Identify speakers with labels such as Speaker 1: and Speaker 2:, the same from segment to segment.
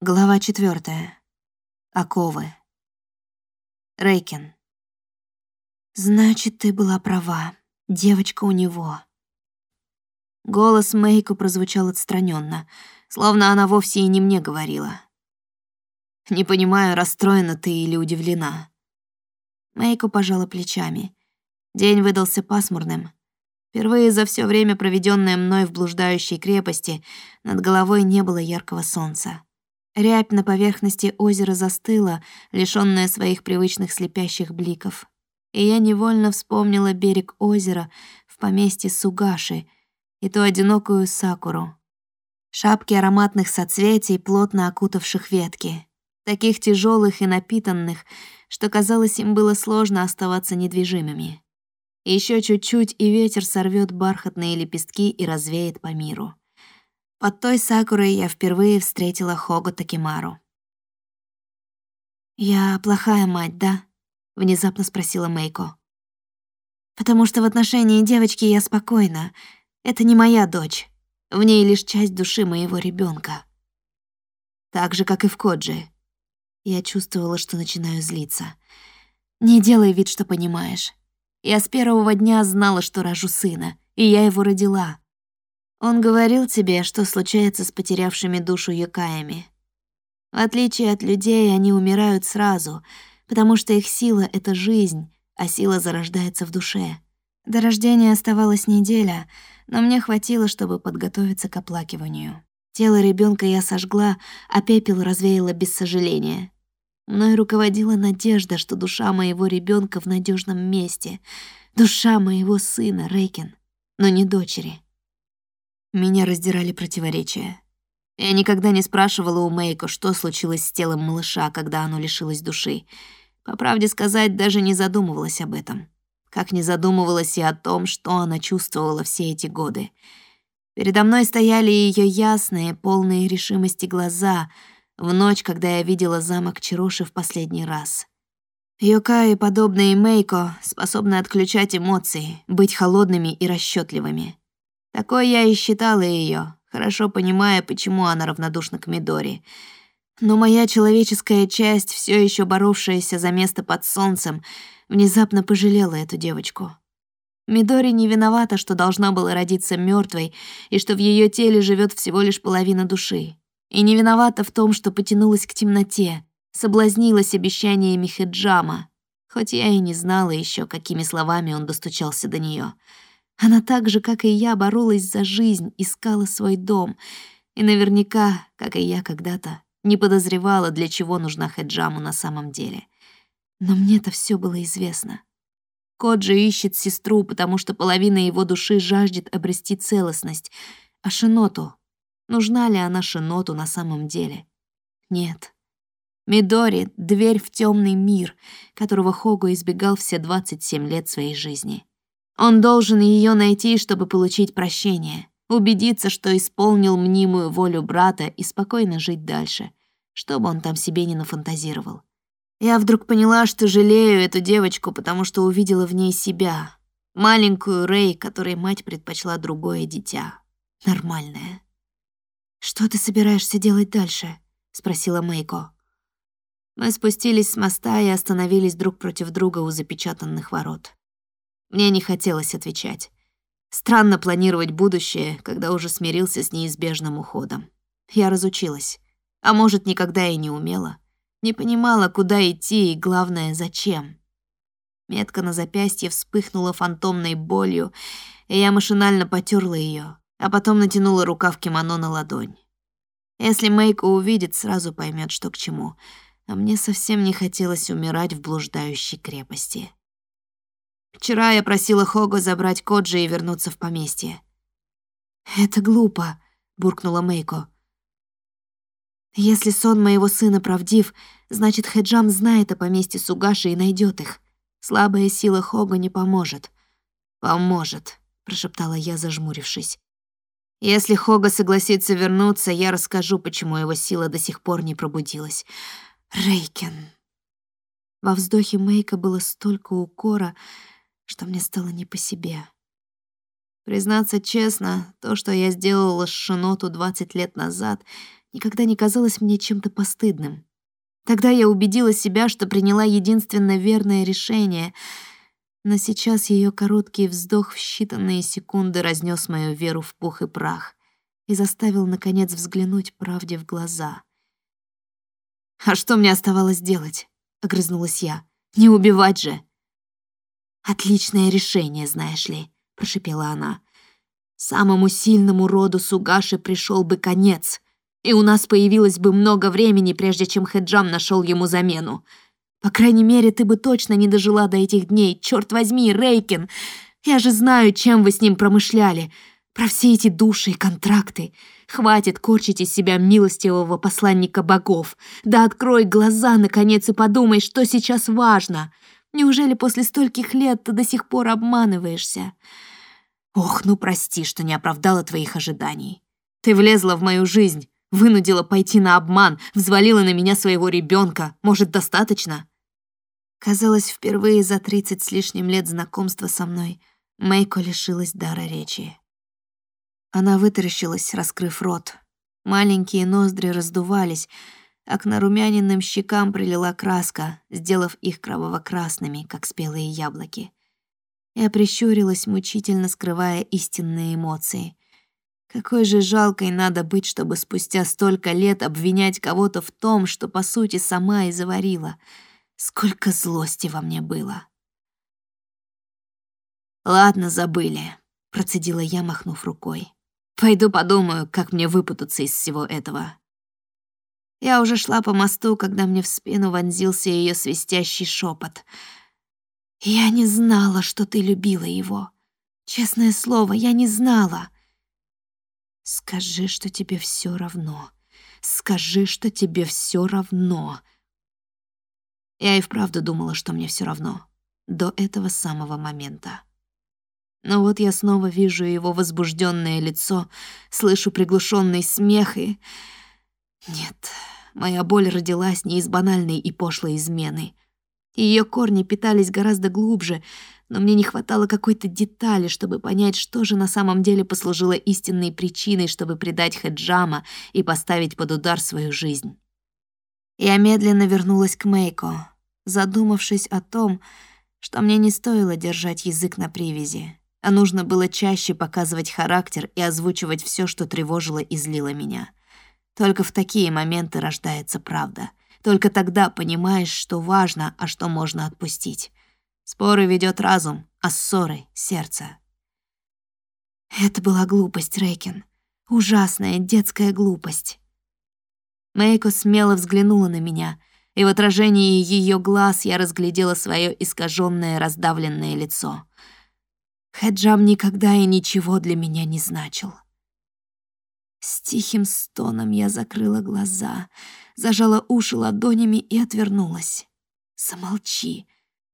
Speaker 1: Глава четвертая. Оковы. Рейкин. «Значит, ты была права. Девочка у него». Голос Мэйку прозвучал отстраненно, словно она вовсе и не мне говорила. «Не понимаю, расстроена ты или удивлена». Мэйку пожала плечами. День выдался пасмурным. Впервые за все время, проведенное мной в блуждающей крепости, над головой не было яркого солнца. Рябь на поверхности озера застыла, лишённая своих привычных слепящих бликов. И я невольно вспомнила берег озера в поместье Сугаши и ту одинокую сакуру. Шапки ароматных соцветий, плотно окутавших ветки. Таких тяжелых и напитанных, что казалось, им было сложно оставаться недвижимыми. Еще чуть-чуть, и ветер сорвет бархатные лепестки и развеет по миру. Под той сакурой я впервые встретила Хого Такимару. «Я плохая мать, да?» — внезапно спросила Мейко. «Потому что в отношении девочки я спокойна. Это не моя дочь. В ней лишь часть души моего ребенка. Так же, как и в Коджи. Я чувствовала, что начинаю злиться. Не делай вид, что понимаешь. Я с первого дня знала, что рожу сына, и я его родила. Он говорил тебе, что случается с потерявшими душу юкаями. В отличие от людей, они умирают сразу, потому что их сила — это жизнь, а сила зарождается в душе. До рождения оставалась неделя, но мне хватило, чтобы подготовиться к оплакиванию. Тело ребенка я сожгла, а пепел развеяла без сожаления. Мной руководила надежда, что душа моего ребенка в надежном месте, душа моего сына, Рейкин, но не дочери. Меня раздирали противоречия. Я никогда не спрашивала у Мейко, что случилось с телом малыша, когда оно лишилось души. По правде сказать, даже не задумывалась об этом. Как не задумывалась и о том, что она чувствовала все эти годы. Передо мной стояли ее ясные, полные решимости глаза в ночь, когда я видела замок Чироши в последний раз. Йокаи, подобные Мейко, способны отключать эмоции, быть холодными и расчетливыми. Такой я и считала ее, хорошо понимая, почему она равнодушна к Мидори. Но моя человеческая часть, все еще боровшаяся за место под солнцем, внезапно пожалела эту девочку. Мидори не виновата, что должна была родиться мертвой и что в ее теле живет всего лишь половина души. И не виновата в том, что потянулась к темноте, соблазнилась обещаниями Хиджама, хоть я и не знала еще, какими словами он достучался до нее. Она так же, как и я, боролась за жизнь, искала свой дом. И наверняка, как и я когда-то, не подозревала, для чего нужна Хеджаму на самом деле. Но мне-то все было известно. Коджи ищет сестру, потому что половина его души жаждет обрести целостность. А Шиноту? Нужна ли она Шиноту на самом деле? Нет. Мидори — дверь в темный мир, которого Хогу избегал все 27 лет своей жизни. Он должен ее найти, чтобы получить прощение, убедиться, что исполнил мнимую волю брата и спокойно жить дальше, что бы он там себе не нафантазировал. Я вдруг поняла, что жалею эту девочку, потому что увидела в ней себя, маленькую Рэй, которой мать предпочла другое дитя, нормальное. «Что ты собираешься делать дальше?» — спросила Мэйко. Мы спустились с моста и остановились друг против друга у запечатанных ворот. Мне не хотелось отвечать. Странно планировать будущее, когда уже смирился с неизбежным уходом. Я разучилась. А может, никогда и не умела. Не понимала, куда идти и, главное, зачем. Метка на запястье вспыхнула фантомной болью, и я машинально потерла ее, а потом натянула рукав кимоно на ладонь. Если Мэйка увидит, сразу поймет, что к чему. А мне совсем не хотелось умирать в блуждающей крепости. Вчера я просила Хого забрать Коджи и вернуться в поместье. «Это глупо», — буркнула Мейко. «Если сон моего сына правдив, значит, Хеджам знает о поместье Сугаши и найдет их. Слабая сила Хога не поможет». «Поможет», — прошептала я, зажмурившись. «Если Хога согласится вернуться, я расскажу, почему его сила до сих пор не пробудилась. Рейкен». Во вздохе Мейка было столько укора, что мне стало не по себе. Признаться честно, то, что я сделала с Шиноту 20 лет назад, никогда не казалось мне чем-то постыдным. Тогда я убедила себя, что приняла единственно верное решение, но сейчас ее короткий вздох в считанные секунды разнес мою веру в пух и прах и заставил, наконец, взглянуть правде в глаза. «А что мне оставалось делать?» — огрызнулась я. «Не убивать же!» «Отличное решение, знаешь ли», — прошипела она. «Самому сильному роду Сугаши пришел бы конец, и у нас появилось бы много времени, прежде чем Хеджам нашел ему замену. По крайней мере, ты бы точно не дожила до этих дней. Черт возьми, Рейкин! Я же знаю, чем вы с ним промышляли. Про все эти души и контракты. Хватит корчить из себя милостивого посланника богов. Да открой глаза, наконец, и подумай, что сейчас важно. Неужели после стольких лет ты до сих пор обманываешься? Ох, ну прости, что не оправдала твоих ожиданий. Ты влезла в мою жизнь, вынудила пойти на обман, взвалила на меня своего ребенка. Может, достаточно? Казалось, впервые за тридцать с лишним лет знакомства со мной Мэйко лишилась дара речи. Она вытаращилась, раскрыв рот. Маленькие ноздри раздувались, а к нарумяненным щекам прилила краска, сделав их кроваво-красными, как спелые яблоки. Я прищурилась, мучительно скрывая истинные эмоции. Какой же жалкой надо быть, чтобы спустя столько лет обвинять кого-то в том, что, по сути, сама и заварила. Сколько злости во мне было. «Ладно, забыли», — процедила я, махнув рукой. «Пойду подумаю, как мне выпутаться из всего этого». Я уже шла по мосту, когда мне в спину вонзился ее свистящий шепот. «Я не знала, что ты любила его. Честное слово, я не знала». «Скажи, что тебе все равно. Скажи, что тебе все равно». Я и вправду думала, что мне все равно. До этого самого момента. Но вот я снова вижу его возбужденное лицо, слышу приглушенный смех и... Нет, моя боль родилась не из банальной и пошлой измены. Ее корни питались гораздо глубже, но мне не хватало какой-то детали, чтобы понять, что же на самом деле послужило истинной причиной, чтобы предать Хаджама и поставить под удар свою жизнь. Я медленно вернулась к Мейко, задумавшись о том, что мне не стоило держать язык на привязи, а нужно было чаще показывать характер и озвучивать все, что тревожило и злило меня. Только в такие моменты рождается правда. Только тогда понимаешь, что важно, а что можно отпустить. Споры ведет разум, а ссоры — сердце. Это была глупость, Рейкин. Ужасная детская глупость. Мейко смело взглянула на меня, и в отражении ее глаз я разглядела свое искаженное, раздавленное лицо. Хеджам никогда и ничего для меня не значил. С тихим стоном я закрыла глаза, зажала уши ладонями и отвернулась. Замолчи.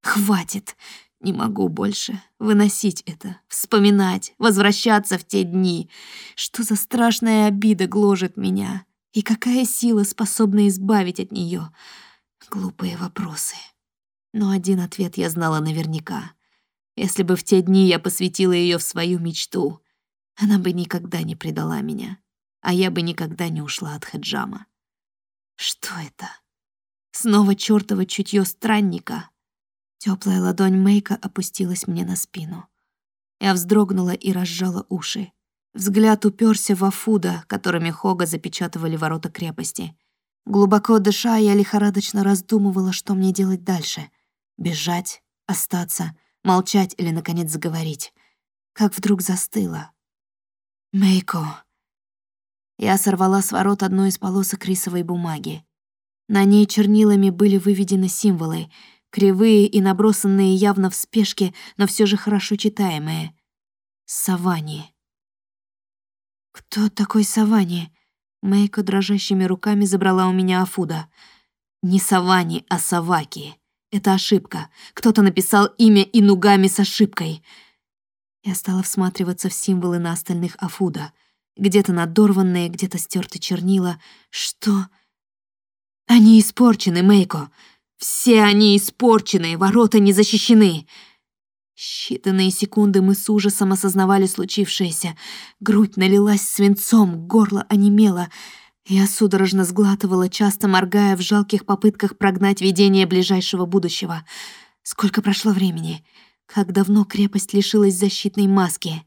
Speaker 1: Хватит. Не могу больше выносить это, вспоминать, возвращаться в те дни. Что за страшная обида гложет меня? И какая сила способна избавить от нее? Глупые вопросы. Но один ответ я знала наверняка. Если бы в те дни я посвятила ее в свою мечту, она бы никогда не предала меня а я бы никогда не ушла от Хаджама. Что это? Снова чёртово чутье странника. Теплая ладонь Мейка опустилась мне на спину. Я вздрогнула и разжала уши. Взгляд уперся в Афуда, которыми Хога запечатывали ворота крепости. Глубоко дыша, я лихорадочно раздумывала, что мне делать дальше. Бежать, остаться, молчать или, наконец, заговорить. Как вдруг застыла. «Мейко», я сорвала с ворот одну из полосок рисовой бумаги. На ней чернилами были выведены символы, кривые и набросанные явно в спешке, но все же хорошо читаемые. Савани. «Кто такой Савани?» Мэйко дрожащими руками забрала у меня Афуда. «Не Савани, а Саваки. Это ошибка. Кто-то написал имя Инугами с ошибкой». Я стала всматриваться в символы на остальных Афуда — где-то надорванные, где-то стерты чернила. Что? Они испорчены, Мейко. Все они испорчены, ворота не защищены. Считанные секунды мы с ужасом осознавали случившееся. Грудь налилась свинцом, горло онемело. Я судорожно сглатывала, часто моргая в жалких попытках прогнать видение ближайшего будущего. Сколько прошло времени? Как давно крепость лишилась защитной маски?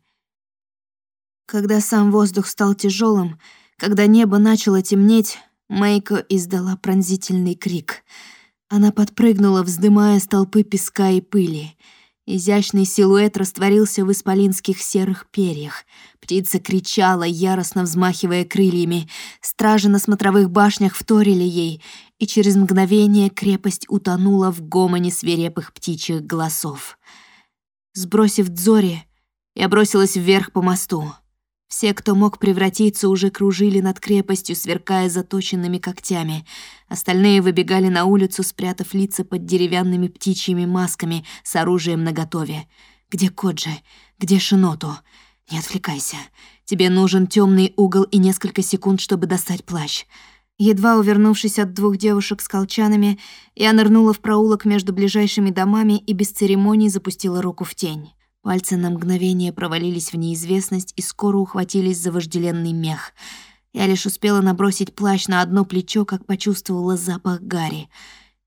Speaker 1: Когда сам воздух стал тяжелым, когда небо начало темнеть, Мейко издала пронзительный крик. Она подпрыгнула, вздымая столпы песка и пыли. Изящный силуэт растворился в исполинских серых перьях. Птица кричала, яростно взмахивая крыльями. Стражи на смотровых башнях вторили ей, и через мгновение крепость утонула в гомоне свирепых птичьих голосов. Сбросив дзори, я бросилась вверх по мосту. Все, кто мог превратиться, уже кружили над крепостью, сверкая заточенными когтями. Остальные выбегали на улицу, спрятав лица под деревянными птичьими масками с оружием наготове. «Где Коджи? Где Шиноту? Не отвлекайся. Тебе нужен темный угол и несколько секунд, чтобы достать плащ». Едва увернувшись от двух девушек с колчанами, я нырнула в проулок между ближайшими домами и без церемоний запустила руку в тень. Пальцы на мгновение провалились в неизвестность и скоро ухватились за вожделенный мех. Я лишь успела набросить плащ на одно плечо, как почувствовала запах гари.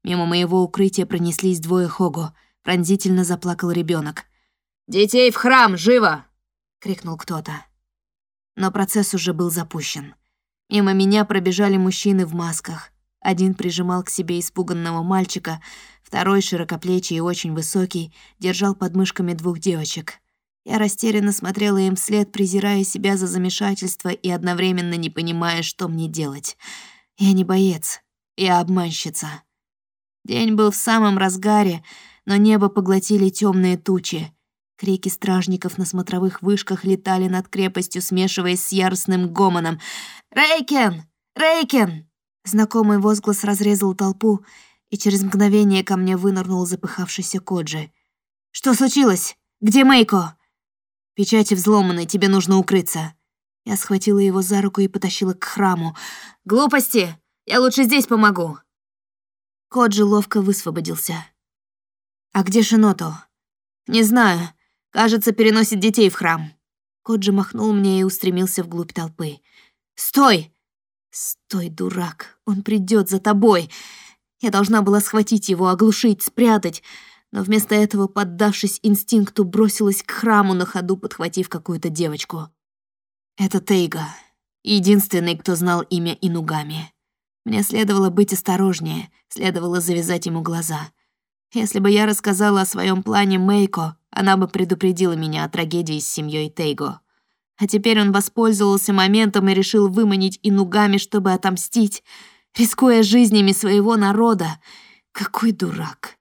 Speaker 1: Мимо моего укрытия пронеслись двое Хого. Пронзительно заплакал ребенок.
Speaker 2: «Детей в храм, живо!»
Speaker 1: — крикнул кто-то. Но процесс уже был запущен. Мимо меня пробежали мужчины в масках. Один прижимал к себе испуганного мальчика, второй, широкоплечий и очень высокий, держал под мышками двух девочек. Я растерянно смотрела им вслед, презирая себя за замешательство и одновременно не понимая, что мне делать. Я не боец, я обманщица. День был в самом разгаре, но небо поглотили темные тучи. Крики стражников на смотровых вышках летали над крепостью, смешиваясь с яростным гомоном. «Рейкен! Рейкен!» Знакомый возглас разрезал толпу, и через мгновение ко мне вынырнул запыхавшийся Коджи. «Что случилось? Где Мейко?» «Печати взломаны, тебе нужно укрыться». Я схватила его за руку и потащила к храму. «Глупости! Я лучше здесь помогу!» Коджи ловко высвободился. «А где Шиното?» «Не знаю. Кажется, переносит детей в храм». Коджи махнул мне и устремился вглубь толпы. «Стой!» «Стой, дурак, он придет за тобой!» Я должна была схватить его, оглушить, спрятать, но вместо этого, поддавшись инстинкту, бросилась к храму на ходу, подхватив какую-то девочку. Это Тейга, единственный, кто знал имя Инугами. Мне следовало быть осторожнее, следовало завязать ему глаза. Если бы я рассказала о своем плане Мейко, она бы предупредила меня о трагедии с семьей Тейго. А теперь он воспользовался моментом и решил выманить Инугами, чтобы отомстить, рискуя жизнями своего народа. Какой дурак.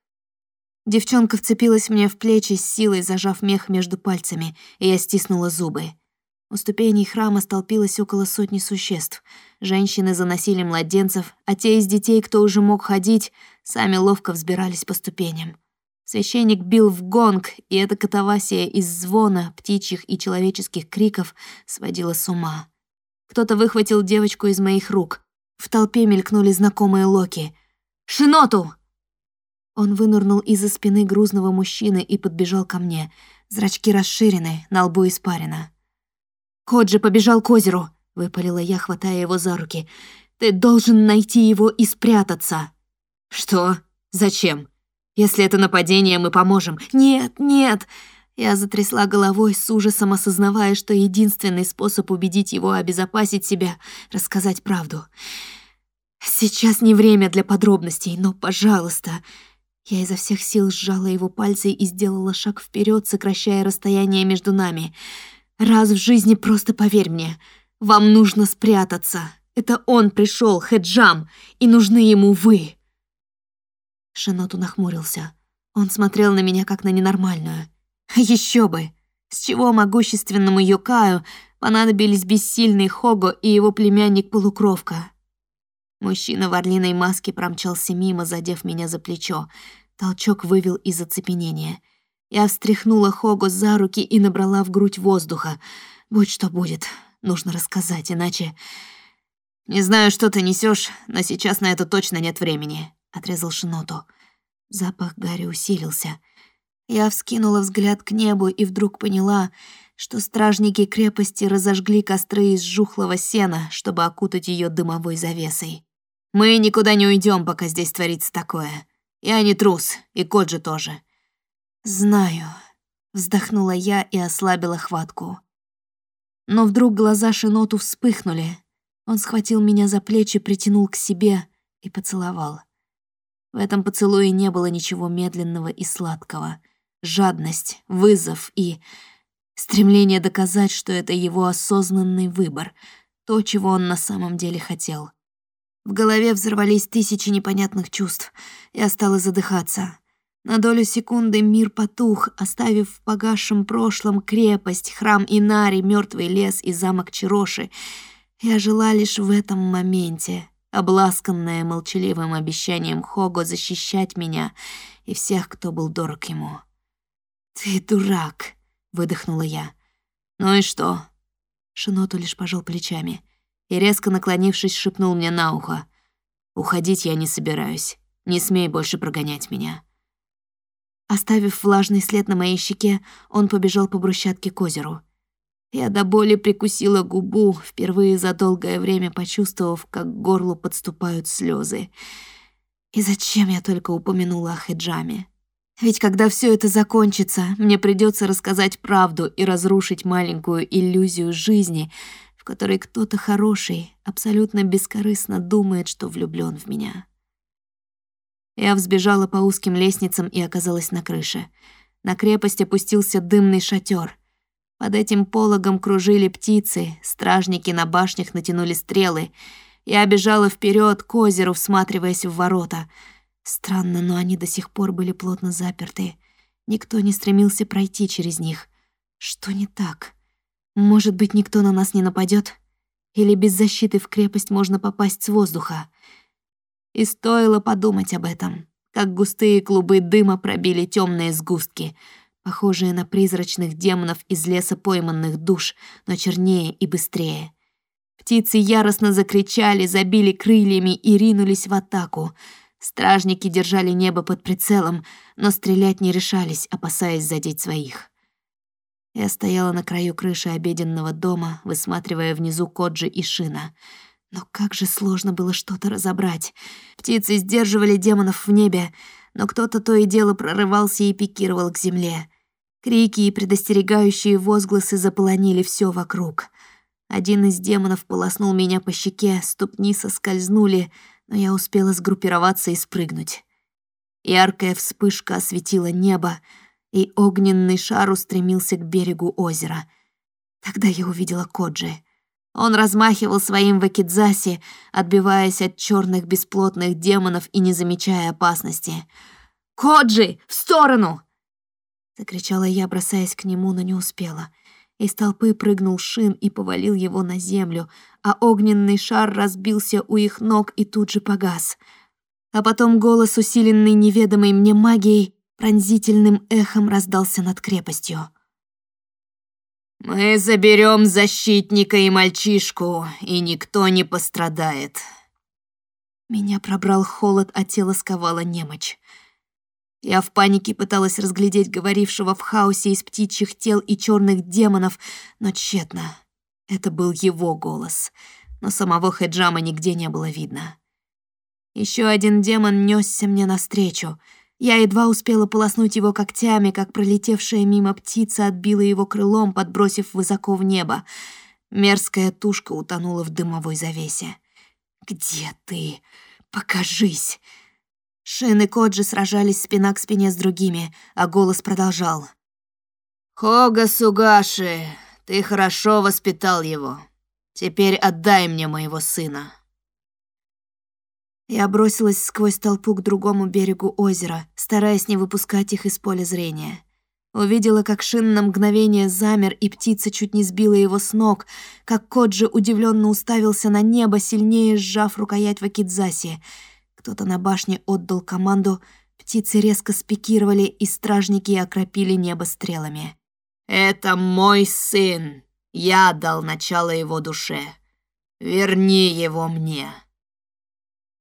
Speaker 1: Девчонка вцепилась мне в плечи с силой, зажав мех между пальцами, и я стиснула зубы. У ступеней храма столпилось около сотни существ. Женщины заносили младенцев, а те из детей, кто уже мог ходить, сами ловко взбирались по ступеням. Священник бил в гонг, и эта катавасия из звона, птичьих и человеческих криков сводила с ума. Кто-то выхватил девочку из моих рук. В толпе мелькнули знакомые Локи. «Шиноту!» Он вынырнул из-за спины грузного мужчины и подбежал ко мне. Зрачки расширены, на лбу испарено. «Коджи побежал к озеру!» — выпалила я, хватая его за руки. «Ты должен найти его и спрятаться!» «Что? Зачем?» Если это нападение, мы поможем. Нет, нет. Я затрясла головой с ужасом, осознавая, что единственный способ убедить его обезопасить себя — рассказать правду. Сейчас не время для подробностей, но, пожалуйста. Я изо всех сил сжала его пальцы и сделала шаг вперед, сокращая расстояние между нами. Раз в жизни просто поверь мне. Вам нужно спрятаться. Это он пришел, Хеджам, и нужны ему вы. Шиноту нахмурился. Он смотрел на меня как на ненормальную. Еще бы! С чего могущественному Йокаю понадобились бессильный Хого и его племянник-полукровка? Мужчина в орлиной маске промчался мимо, задев меня за плечо. Толчок вывел из оцепенения. Я встряхнула Хого за руки и набрала в грудь воздуха. Будь что будет, нужно рассказать, иначе... «Не знаю, что ты несешь, но сейчас на это точно нет времени», — отрезал Шиното. Запах Гарри усилился. Я вскинула взгляд к небу и вдруг поняла, что стражники крепости разожгли костры из жухлого сена, чтобы окутать ее дымовой завесой. «Мы никуда не уйдем, пока здесь творится такое. Я не трус, и Коджи тоже». «Знаю», — вздохнула я и ослабила хватку. Но вдруг глаза Шиноту вспыхнули. Он схватил меня за плечи, притянул к себе и поцеловал. В этом поцелуе не было ничего медленного и сладкого. Жадность, вызов и Стремление доказать, что это его осознанный выбор, то, чего он на самом деле хотел. В голове взорвались тысячи непонятных чувств. Я стала задыхаться. На долю секунды мир потух, оставив в погасшем прошлом крепость, храм Инари, мертвый лес и замок Чироши. Я жила лишь в этом моменте, обласканная молчаливым обещанием Хого защищать меня и всех, кто был дорог ему. «Ты дурак», выдохнула я. «Ну и что?» Шиноту лишь пожал плечами и, резко наклонившись, шепнул мне на ухо. «Уходить я не собираюсь. Не смей больше прогонять меня». Оставив влажный след на моей щеке, он побежал по брусчатке к озеру. Я до боли прикусила губу, впервые за долгое время почувствовав, как к горлу подступают слезы. И зачем я только упомянула о хиджаме? Ведь когда все это закончится, мне придется рассказать правду и разрушить маленькую иллюзию жизни, в которой кто-то хороший абсолютно бескорыстно думает, что влюблен в меня. Я взбежала по узким лестницам и оказалась на крыше. На крепость опустился дымный шатер. Под этим пологом кружили птицы, стражники на башнях натянули стрелы. Я бежала вперед к озеру, всматриваясь в ворота — Странно, но они до сих пор были плотно заперты. Никто не стремился пройти через них. Что не так? Может быть, никто на нас не нападет? Или без защиты в крепость можно попасть с воздуха? И стоило подумать об этом, как густые клубы дыма пробили темные сгустки, похожие на призрачных демонов из леса пойманных душ, но чернее и быстрее. Птицы яростно закричали, забили крыльями и ринулись в атаку — Стражники держали небо под прицелом, но стрелять не решались, опасаясь задеть своих. Я стояла на краю крыши обеденного дома, высматривая внизу Коджи и Шина. Но как же сложно было что-то разобрать. Птицы сдерживали демонов в небе, но кто-то то и дело прорывался и пикировал к земле. Крики и предостерегающие возгласы заполонили все вокруг. Один из демонов полоснул меня по щеке, ступни соскользнули, но я успела сгруппироваться и спрыгнуть. Яркая вспышка осветила небо, и огненный шар устремился к берегу озера. Тогда я увидела Коджи. Он размахивал своим вакидзаси, отбиваясь от черных бесплотных демонов и не замечая опасности. «Коджи, в сторону!» Закричала я, бросаясь к нему, но не успела. Из толпы прыгнул Шин и повалил его на землю, а огненный шар разбился у их ног и тут же погас. А потом голос, усиленный неведомой мне магией, пронзительным эхом раздался над крепостью. «Мы заберем защитника и мальчишку, и никто не пострадает». Меня пробрал холод, а тело сковало немочь. Я в панике пыталась разглядеть говорившего в хаосе из птичьих тел и черных демонов, но тщетно. Это был его голос, но самого Хеджама нигде не было видно. Еще один демон несся мне навстречу. Я едва успела полоснуть его когтями, как пролетевшая мимо птица отбила его крылом, подбросив высоко в небо. Мерзкая тушка утонула в дымовой завесе. «Где ты? Покажись!» Шин и Коджи сражались спина к спине с другими, а голос продолжал. «Хога Сугаши, ты хорошо воспитал его. Теперь отдай мне моего сына». Я бросилась сквозь толпу к другому берегу озера, стараясь не выпускать их из поля зрения. Увидела, как Шин на мгновение замер, и птица чуть не сбила его с ног, как Коджи удивленно уставился на небо, сильнее сжав рукоять Вакидзаси — кто-то на башне отдал команду, птицы резко спикировали, и стражники окропили небо стрелами. «Это мой сын! Я дал начало его душе. Верни его мне!»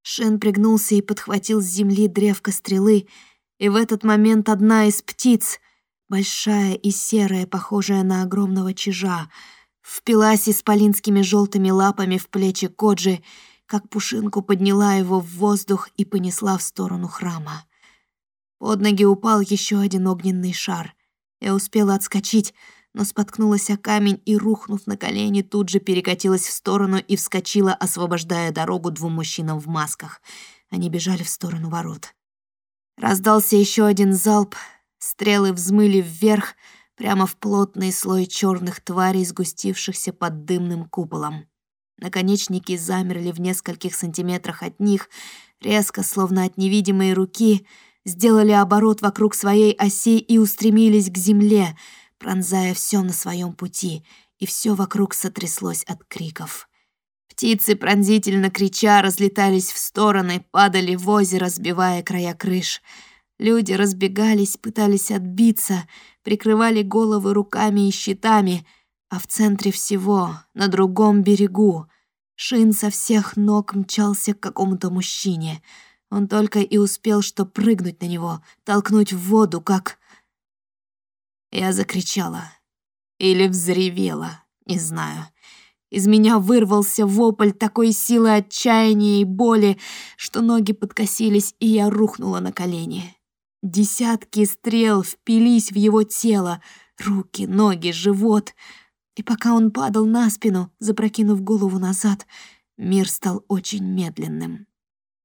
Speaker 1: Шен пригнулся и подхватил с земли древко стрелы, и в этот момент одна из птиц, большая и серая, похожая на огромного чижа, впилась исполинскими желтыми лапами в плечи Коджи, как пушинку подняла его в воздух и понесла в сторону храма. Под ноги упал еще один огненный шар. Я успела отскочить, но споткнулась о камень и, рухнув на колени, тут же перекатилась в сторону и вскочила, освобождая дорогу двум мужчинам в масках. Они бежали в сторону ворот. Раздался еще один залп, стрелы взмыли вверх, прямо в плотный слой черных тварей, сгустившихся под дымным куполом. Наконечники замерли в нескольких сантиметрах от них, резко, словно от невидимой руки, сделали оборот вокруг своей оси и устремились к земле, пронзая все на своем пути, и все вокруг сотряслось от криков. Птицы, пронзительно крича, разлетались в стороны, падали в озеро, сбивая края крыш. Люди разбегались, пытались отбиться, прикрывали головы руками и щитами, а в центре всего, на другом берегу, Шин со всех ног мчался к какому-то мужчине. Он только и успел что прыгнуть на него, толкнуть в воду, как... Я закричала. Или взревела, не знаю. Из меня вырвался вопль такой силы отчаяния и боли, что ноги подкосились, и я рухнула на колени. Десятки стрел впились в его тело, руки, ноги, живот. И пока он падал на спину, запрокинув голову назад, мир стал очень медленным.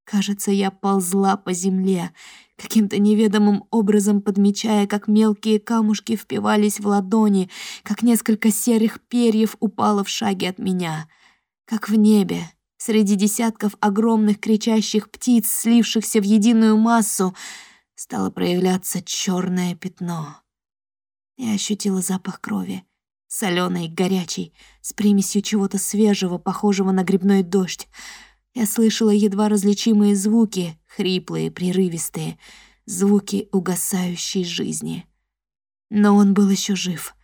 Speaker 1: Кажется, я ползла по земле, каким-то неведомым образом подмечая, как мелкие камушки впивались в ладони, как несколько серых перьев упало в шаге от меня. Как в небе, среди десятков огромных кричащих птиц, слившихся в единую массу, стало проявляться черное пятно. Я ощутила запах крови, соленой, горячей, с примесью чего-то свежего, похожего на грибной дождь. Я слышала едва различимые звуки, хриплые, прерывистые, звуки угасающей жизни. Но он был еще жив.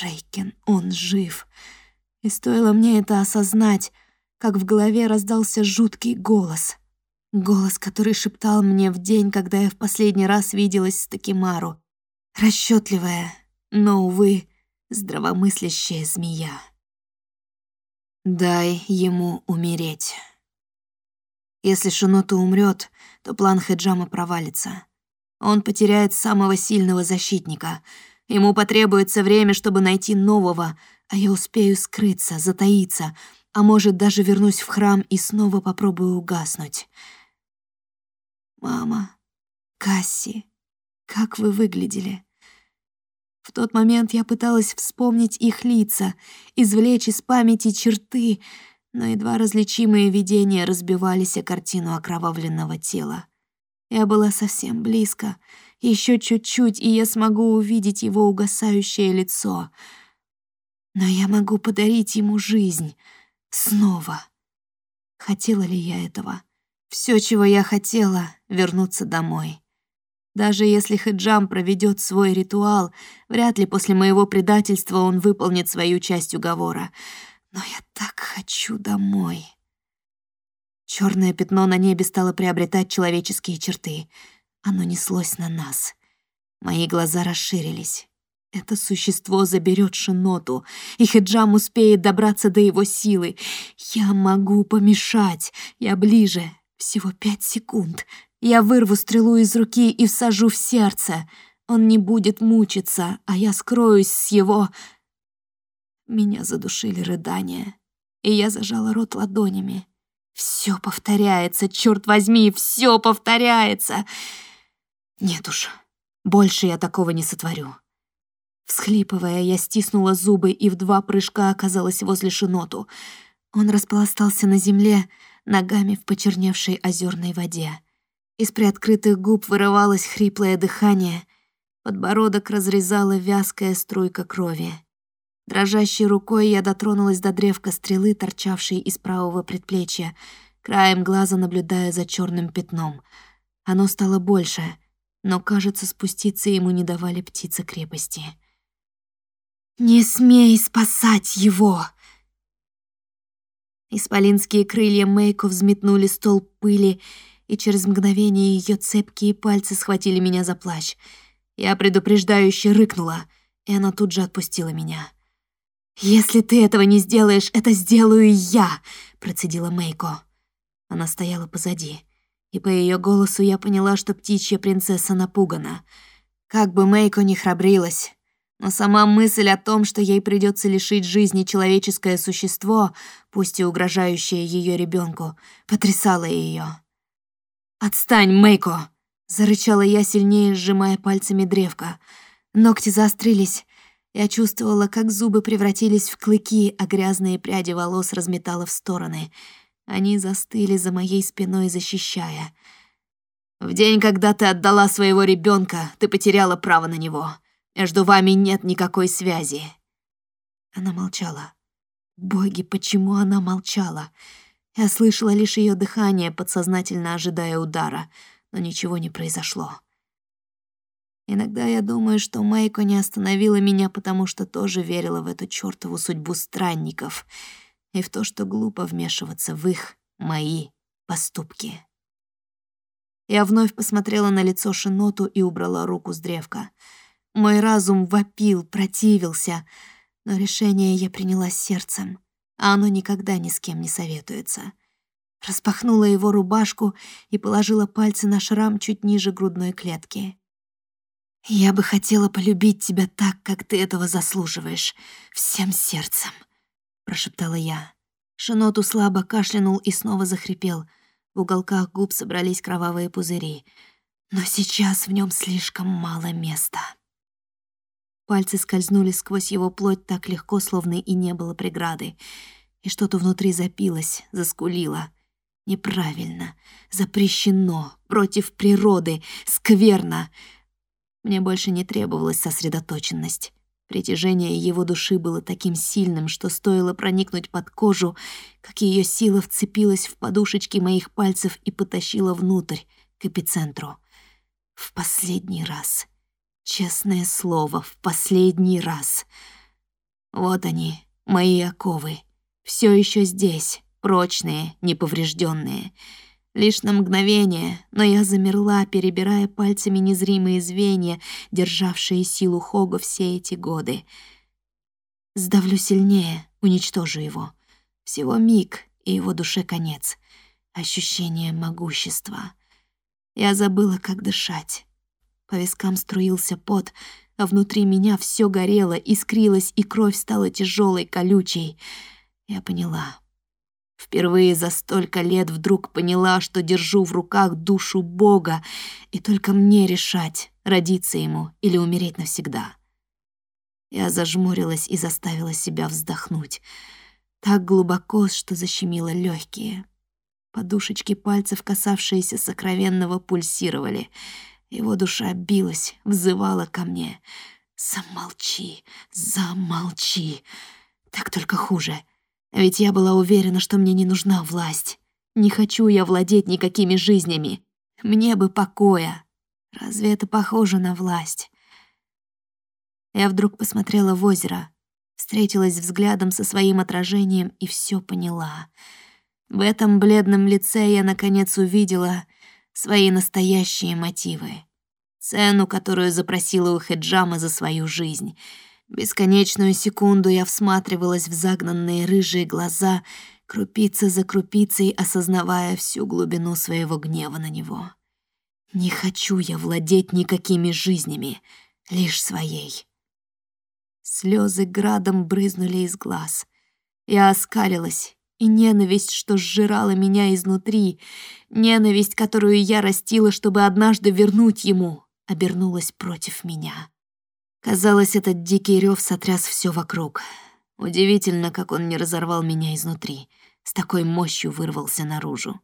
Speaker 1: Рейкен, он жив. И стоило мне это осознать, как в голове раздался жуткий голос. Голос, который шептал мне в день, когда я в последний раз виделась с Такимару. Расчетливая, но, увы, здравомыслящая змея. «Дай ему умереть». Если Шинота умрет, то план Хеджама провалится. Он потеряет самого сильного защитника. Ему потребуется время, чтобы найти нового, а я успею скрыться, затаиться, а может, даже вернусь в храм и снова попробую угаснуть. «Мама, Касси, как вы выглядели?» В тот момент я пыталась вспомнить их лица, извлечь из памяти черты, но едва различимые видения разбивались о картину окровавленного тела. Я была совсем близко. Еще чуть-чуть, и я смогу увидеть его угасающее лицо. Но я могу подарить ему жизнь. Снова. Хотела ли я этого? Все, чего я хотела — вернуться домой. Даже если Хеджам проведет свой ритуал, вряд ли после моего предательства он выполнит свою часть уговора — но я так хочу домой. Черное пятно на небе стало приобретать человеческие черты. Оно неслось на нас. Мои глаза расширились. Это существо заберет Шиноту, и Хеджам успеет добраться до его силы. Я могу помешать. Я ближе. Всего пять секунд. Я вырву стрелу из руки и всажу в сердце. Он не будет мучиться, а я скроюсь с его... Меня задушили рыдания, и я зажала рот ладонями. Все повторяется, черт возьми, все повторяется. Нет уж, больше я такого не сотворю. Всхлипывая, я стиснула зубы и в два прыжка оказалась возле Шиноту. Он распластался на земле, ногами в почерневшей озерной воде. Из приоткрытых губ вырывалось хриплое дыхание, подбородок разрезала вязкая струйка крови. Дрожащей рукой я дотронулась до древка стрелы, торчавшей из правого предплечья, краем глаза наблюдая за черным пятном. Оно стало больше, но, кажется, спуститься ему не давали птицы крепости. «Не смей спасать его!» Исполинские крылья Мейко взметнули столб пыли, и через мгновение ее цепкие пальцы схватили меня за плащ. Я предупреждающе рыкнула, и она тут же отпустила меня. «Если ты этого не сделаешь, это сделаю я!» — процедила Мейко. Она стояла позади, и по ее голосу я поняла, что птичья принцесса напугана. Как бы Мейко ни храбрилась, но сама мысль о том, что ей придется лишить жизни человеческое существо, пусть и угрожающее ее ребенку, потрясала ее. «Отстань, Мейко!» — зарычала я, сильнее сжимая пальцами древко. Ногти заострились. Я чувствовала, как зубы превратились в клыки, а грязные пряди волос разметала в стороны. Они застыли за моей спиной, защищая. «В день, когда ты отдала своего ребенка, ты потеряла право на него. Между вами нет никакой связи». Она молчала. Боги, почему она молчала? Я слышала лишь ее дыхание, подсознательно ожидая удара, но ничего не произошло. Иногда я думаю, что Майко не остановила меня, потому что тоже верила в эту чёртову судьбу странников и в то, что глупо вмешиваться в их, мои поступки. Я вновь посмотрела на лицо Шиноту и убрала руку с древка. Мой разум вопил, противился, но решение я приняла сердцем, а оно никогда ни с кем не советуется. Распахнула его рубашку и положила пальцы на шрам чуть ниже грудной клетки. «Я бы хотела полюбить тебя так, как ты этого заслуживаешь, всем сердцем», — прошептала я. Шиноту слабо кашлянул и снова захрипел. В уголках губ собрались кровавые пузыри. Но сейчас в нем слишком мало места. Пальцы скользнули сквозь его плоть так легко, словно и не было преграды. И что-то внутри запилось, заскулило. Неправильно, запрещено, против природы, скверно — мне больше не требовалась сосредоточенность. Притяжение его души было таким сильным, что стоило проникнуть под кожу, как ее сила вцепилась в подушечки моих пальцев и потащила внутрь, к эпицентру. В последний раз. Честное слово, в последний раз. Вот они, мои оковы. Все еще здесь, прочные, неповрежденные. Лишь на мгновение, но я замерла, перебирая пальцами незримые звенья, державшие силу Хога все эти годы. Сдавлю сильнее, уничтожу его. Всего миг, и его душе конец. Ощущение могущества. Я забыла, как дышать. По вискам струился пот, а внутри меня все горело, искрилось, и кровь стала тяжелой, колючей. Я поняла. Впервые за столько лет вдруг поняла, что держу в руках душу Бога, и только мне решать, родиться ему или умереть навсегда. Я зажмурилась и заставила себя вздохнуть. Так глубоко, что защемило легкие. Подушечки пальцев, касавшиеся сокровенного, пульсировали. Его душа билась, взывала ко мне. «Замолчи, замолчи!» Так только хуже. Ведь я была уверена, что мне не нужна власть. Не хочу я владеть никакими жизнями. Мне бы покоя. Разве это похоже на власть? Я вдруг посмотрела в озеро, встретилась взглядом со своим отражением и все поняла. В этом бледном лице я наконец увидела свои настоящие мотивы. Цену, которую запросила у Хеджама за свою жизнь — Бесконечную секунду я всматривалась в загнанные рыжие глаза, крупица за крупицей осознавая всю глубину своего гнева на него. Не хочу я владеть никакими жизнями, лишь своей. Слезы градом брызнули из глаз. Я оскалилась, и ненависть, что сжирала меня изнутри, ненависть, которую я растила, чтобы однажды вернуть ему, обернулась против меня. Казалось, этот дикий рев сотряс все вокруг. Удивительно, как он не разорвал меня изнутри, с такой мощью вырвался наружу.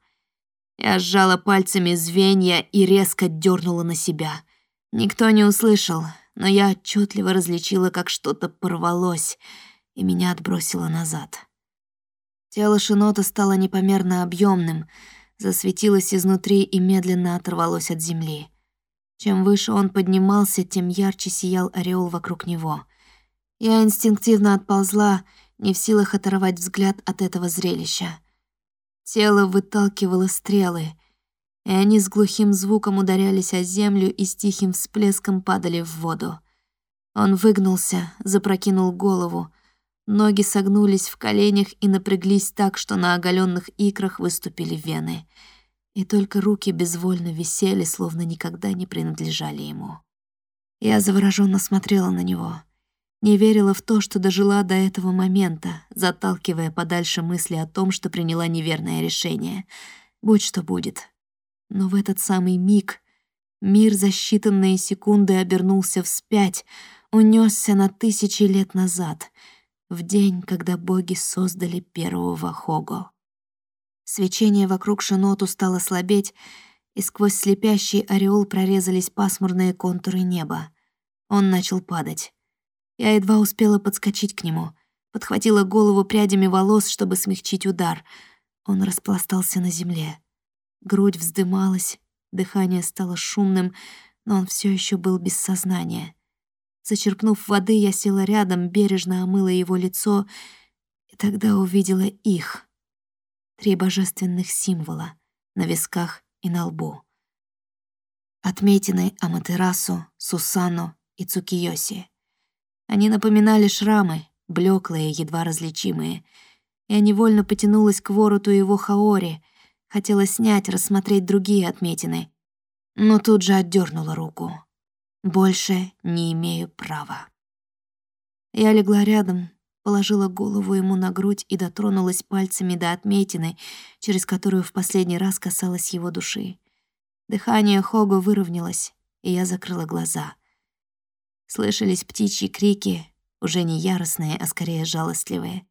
Speaker 1: Я сжала пальцами звенья и резко дернула на себя. Никто не услышал, но я отчетливо различила, как что-то порвалось, и меня отбросило назад. Тело Шинота стало непомерно объемным, засветилось изнутри и медленно оторвалось от земли. Чем выше он поднимался, тем ярче сиял ореол вокруг него. Я инстинктивно отползла, не в силах оторвать взгляд от этого зрелища. Тело выталкивало стрелы. и они с глухим звуком ударялись о землю и с тихим всплеском падали в воду. Он выгнулся, запрокинул голову, ноги согнулись в коленях и напряглись так, что на оголенных икрах выступили вены, и только руки безвольно висели, словно никогда не принадлежали ему. Я завороженно смотрела на него — не верила в то, что дожила до этого момента, заталкивая подальше мысли о том, что приняла неверное решение. Будь что будет. Но в этот самый миг мир за считанные секунды обернулся вспять, унесся на тысячи лет назад, в день, когда боги создали первого Хого. Свечение вокруг Шиноту стало слабеть, и сквозь слепящий ореол прорезались пасмурные контуры неба. Он начал падать. Я едва успела подскочить к нему, подхватила голову прядями волос, чтобы смягчить удар. Он распластался на земле. Грудь вздымалась, дыхание стало шумным, но он все еще был без сознания. Зачерпнув воды, я села рядом, бережно омыла его лицо, и тогда увидела их. Три божественных символа на висках и на лбу. Отметины Аматерасу, Сусану и Цукиоси. Они напоминали шрамы, блеклые, едва различимые. Я невольно потянулась к вороту его хаори, хотела снять, рассмотреть другие отметины, но тут же отдернула руку. Больше не имею права. Я легла рядом, положила голову ему на грудь и дотронулась пальцами до отметины, через которую в последний раз касалась его души. Дыхание Хого выровнялось, и я закрыла глаза — Слышались птичьи крики, уже не яростные, а скорее жалостливые.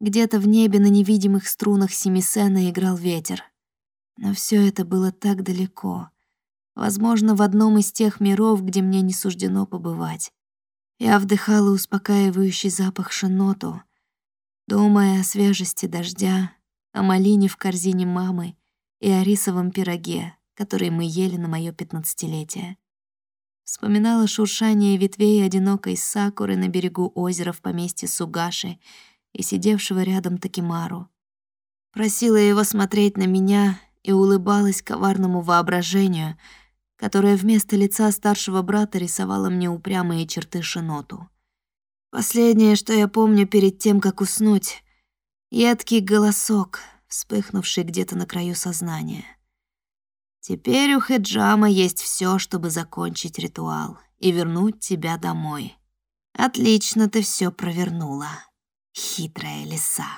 Speaker 1: Где-то в небе на невидимых струнах семисена играл ветер. Но все это было так далеко. Возможно, в одном из тех миров, где мне не суждено побывать. Я вдыхала успокаивающий запах шиноту, думая о свежести дождя, о малине в корзине мамы и о рисовом пироге, который мы ели на моё пятнадцатилетие. Вспоминала шуршание ветвей одинокой сакуры на берегу озера в поместье Сугаши и сидевшего рядом Такимару. Просила его смотреть на меня и улыбалась коварному воображению, которое вместо лица старшего брата рисовало мне упрямые черты Шиноту. Последнее, что я помню перед тем, как уснуть — едкий голосок, вспыхнувший где-то на краю сознания. Теперь у Хеджама есть все, чтобы закончить ритуал и вернуть тебя домой. Отлично ты все провернула, хитрая лиса.